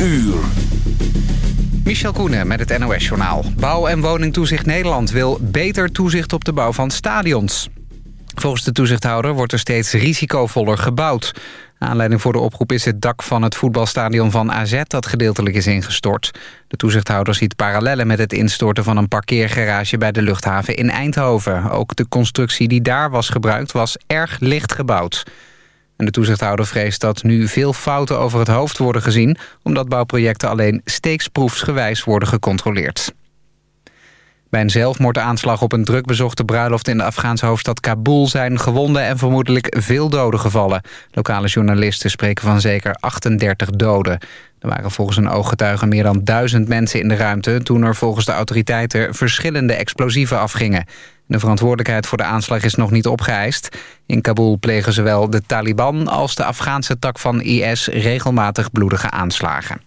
uur. Michel Koenen met het NOS-journaal. Bouw- en woningtoezicht Nederland wil beter toezicht op de bouw van stadions. Volgens de toezichthouder wordt er steeds risicovoller gebouwd. Aanleiding voor de oproep is het dak van het voetbalstadion van AZ... dat gedeeltelijk is ingestort. De toezichthouder ziet parallellen met het instorten van een parkeergarage... bij de luchthaven in Eindhoven. Ook de constructie die daar was gebruikt was erg licht gebouwd. En de toezichthouder vreest dat nu veel fouten over het hoofd worden gezien... omdat bouwprojecten alleen steeksproefsgewijs worden gecontroleerd. Bij een zelfmoordaanslag op een drukbezochte bruiloft in de Afghaanse hoofdstad Kabul zijn gewonden en vermoedelijk veel doden gevallen. Lokale journalisten spreken van zeker 38 doden. Er waren volgens een ooggetuige meer dan duizend mensen in de ruimte... toen er volgens de autoriteiten verschillende explosieven afgingen. De verantwoordelijkheid voor de aanslag is nog niet opgeëist. In Kabul plegen zowel de Taliban als de Afghaanse tak van IS regelmatig bloedige aanslagen.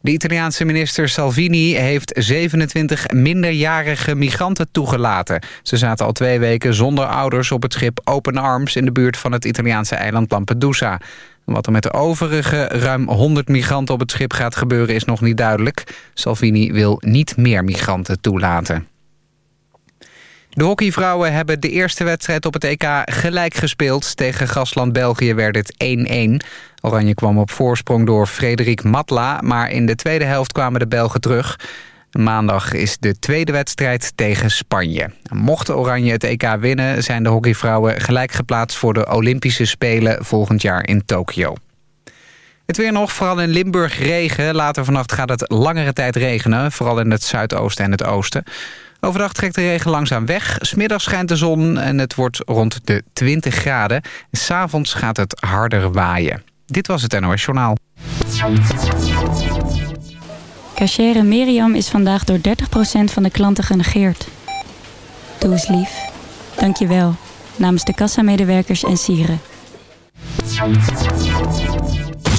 De Italiaanse minister Salvini heeft 27 minderjarige migranten toegelaten. Ze zaten al twee weken zonder ouders op het schip Open Arms... in de buurt van het Italiaanse eiland Lampedusa. Wat er met de overige ruim 100 migranten op het schip gaat gebeuren is nog niet duidelijk. Salvini wil niet meer migranten toelaten. De hockeyvrouwen hebben de eerste wedstrijd op het EK gelijk gespeeld. Tegen gastland België werd het 1-1. Oranje kwam op voorsprong door Frederik Matla... maar in de tweede helft kwamen de Belgen terug. Maandag is de tweede wedstrijd tegen Spanje. Mocht Oranje het EK winnen... zijn de hockeyvrouwen gelijk geplaatst voor de Olympische Spelen... volgend jaar in Tokio. Het weer nog, vooral in Limburg regen. Later vannacht gaat het langere tijd regenen. Vooral in het zuidoosten en het oosten. Overdag trekt de regen langzaam weg. Smiddag schijnt de zon en het wordt rond de 20 graden. S'avonds gaat het harder waaien. Dit was het NOS Journaal. Cachere Miriam is vandaag door 30% van de klanten genegeerd. Doe eens lief. Dank je wel. Namens de kassamedewerkers en sieren.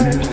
steps.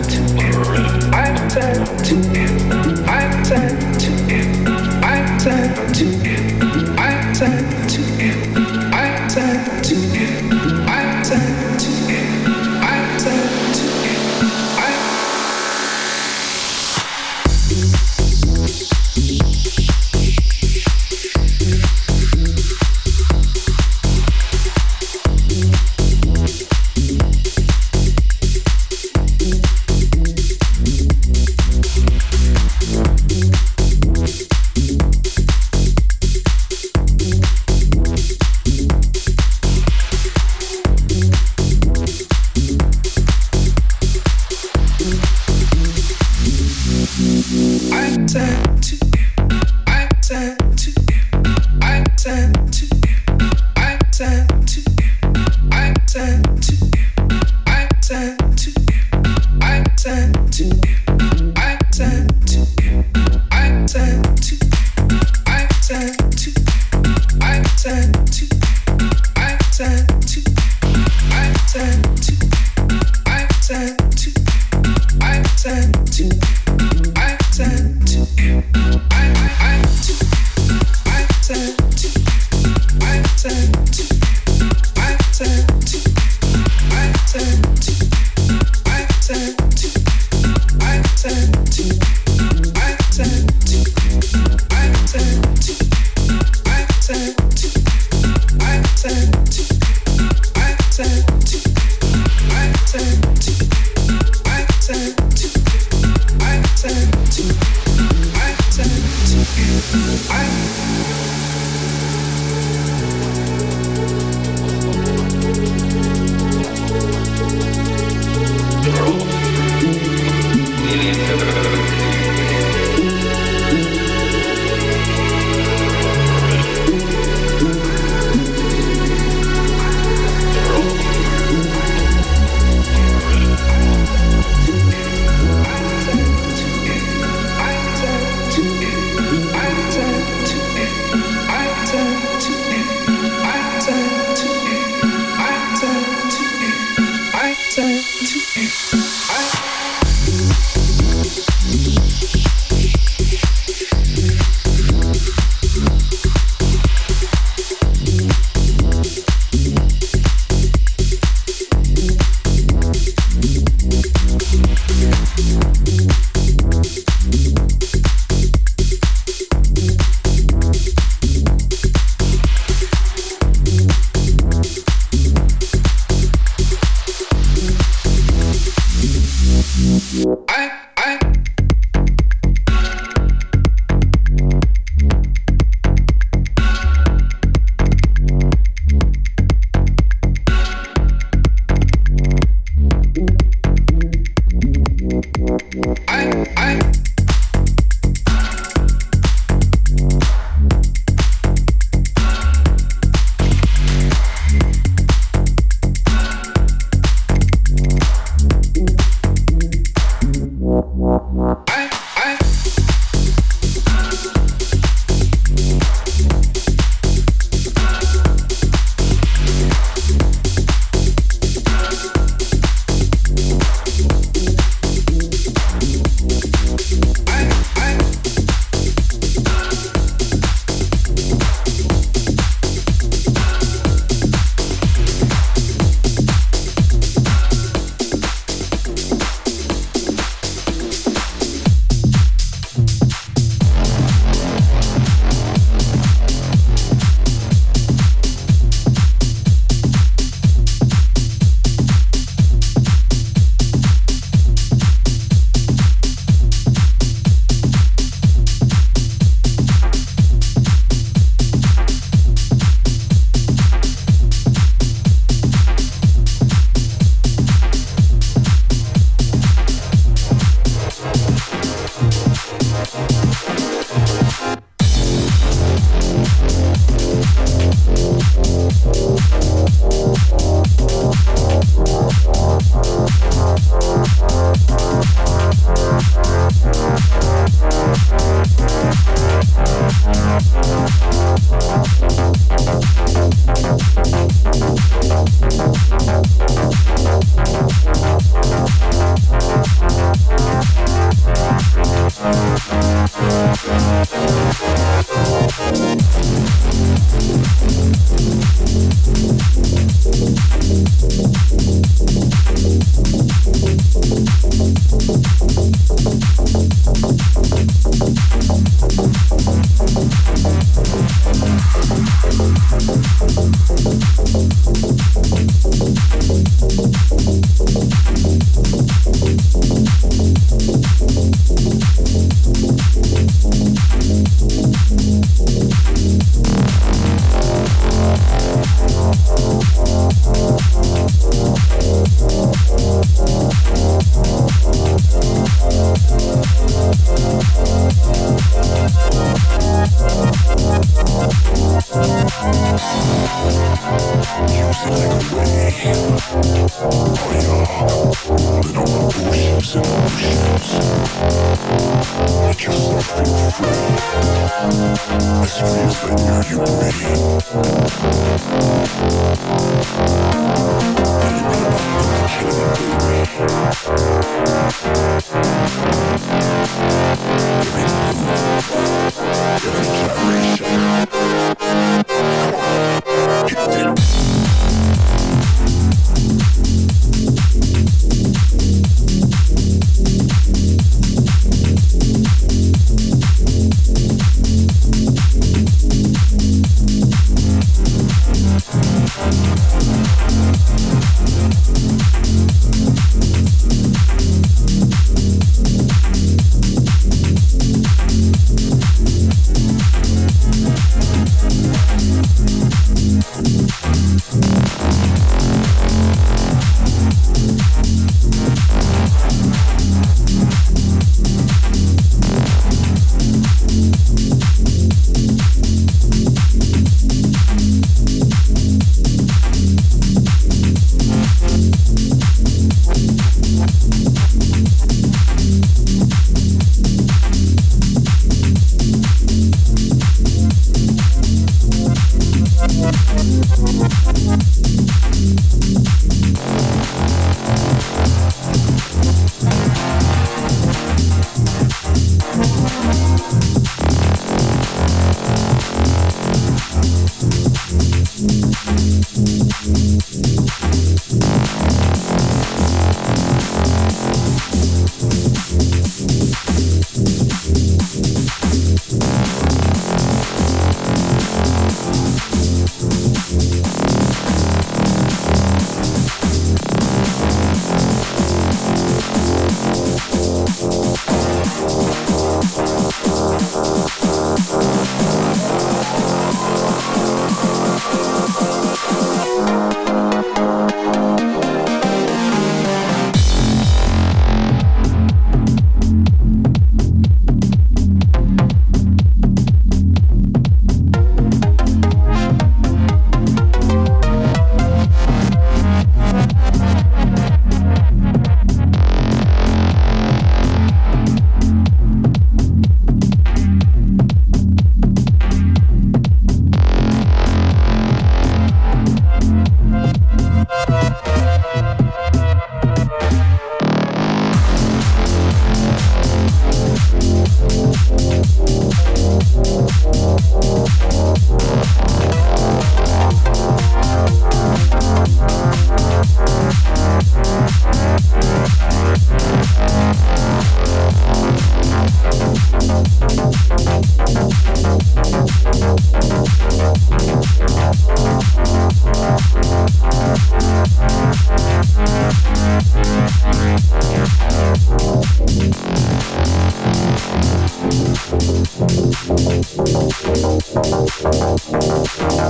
Thank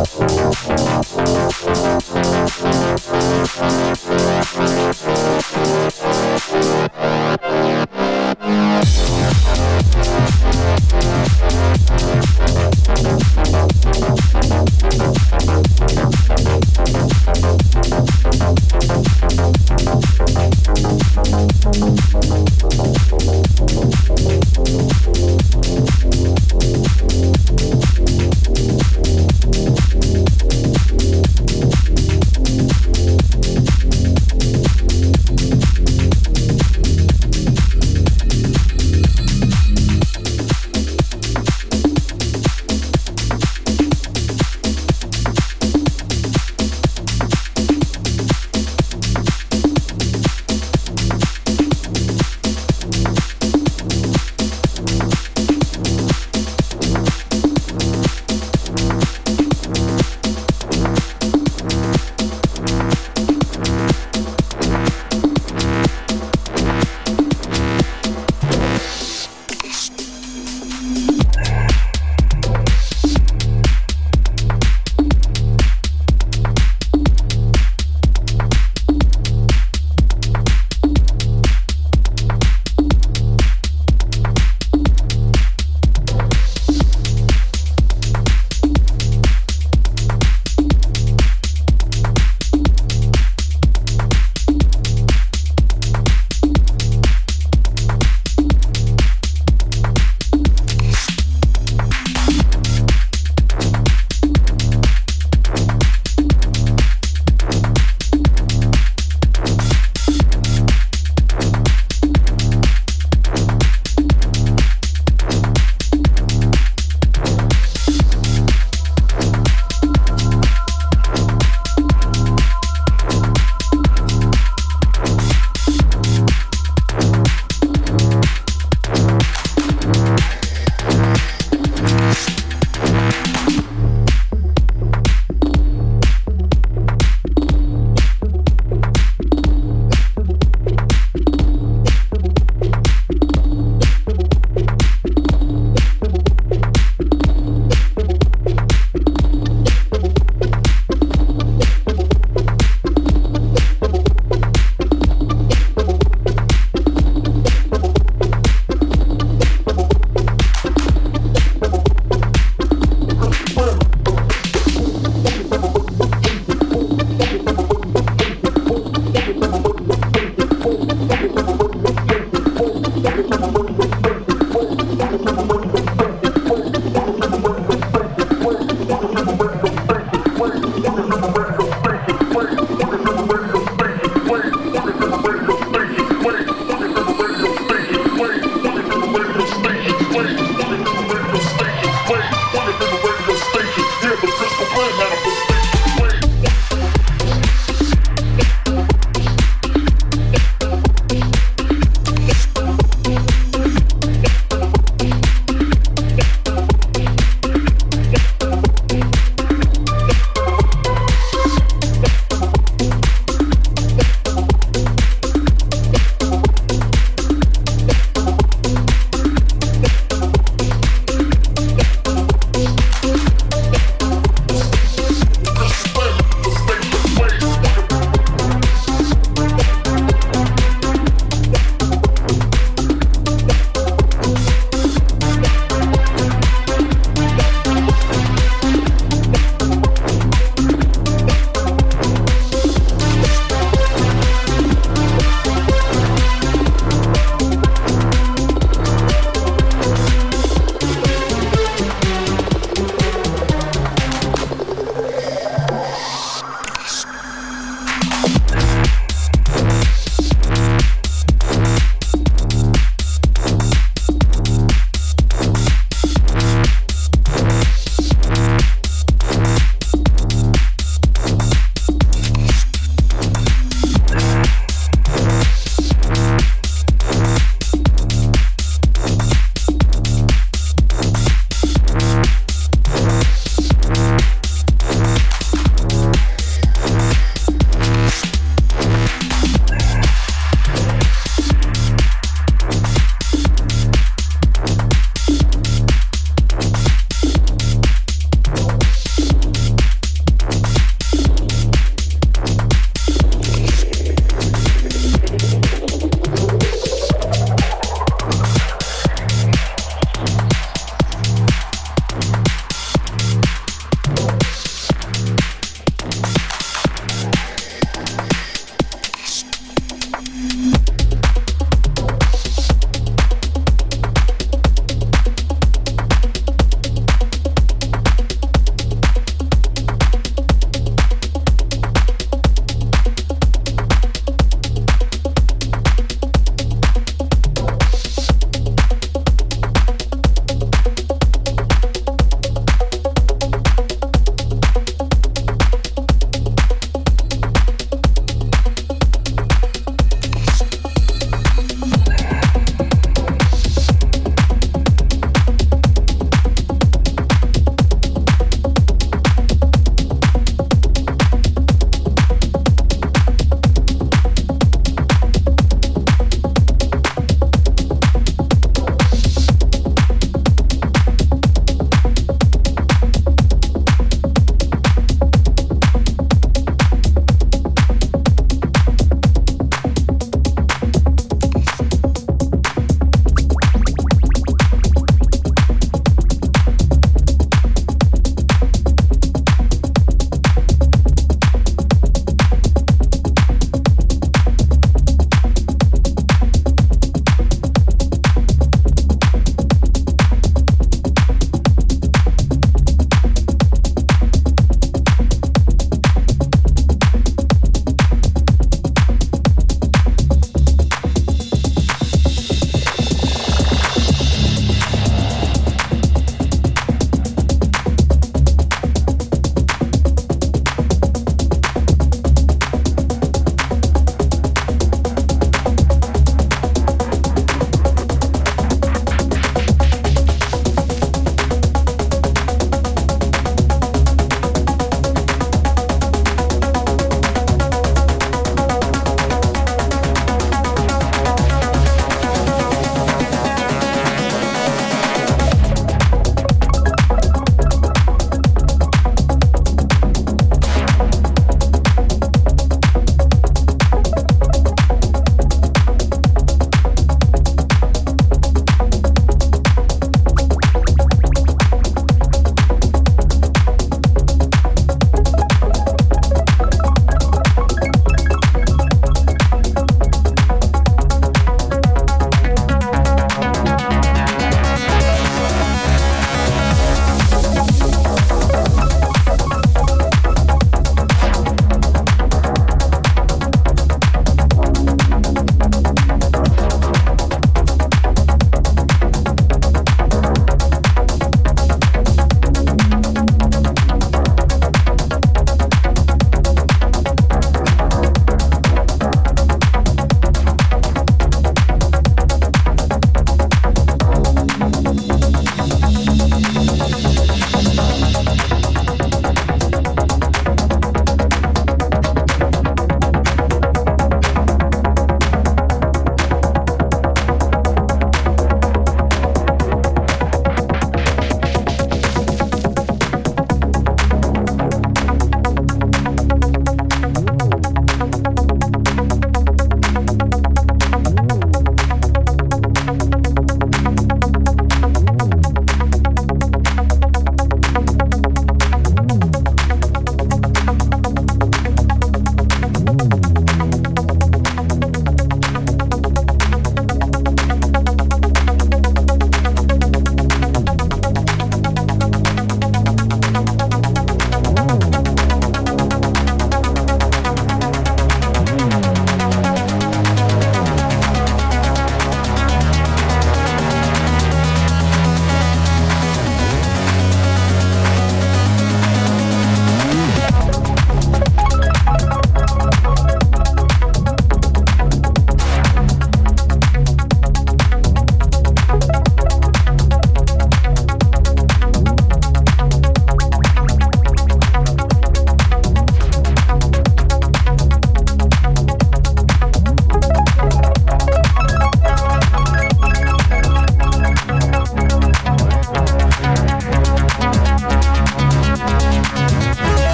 you.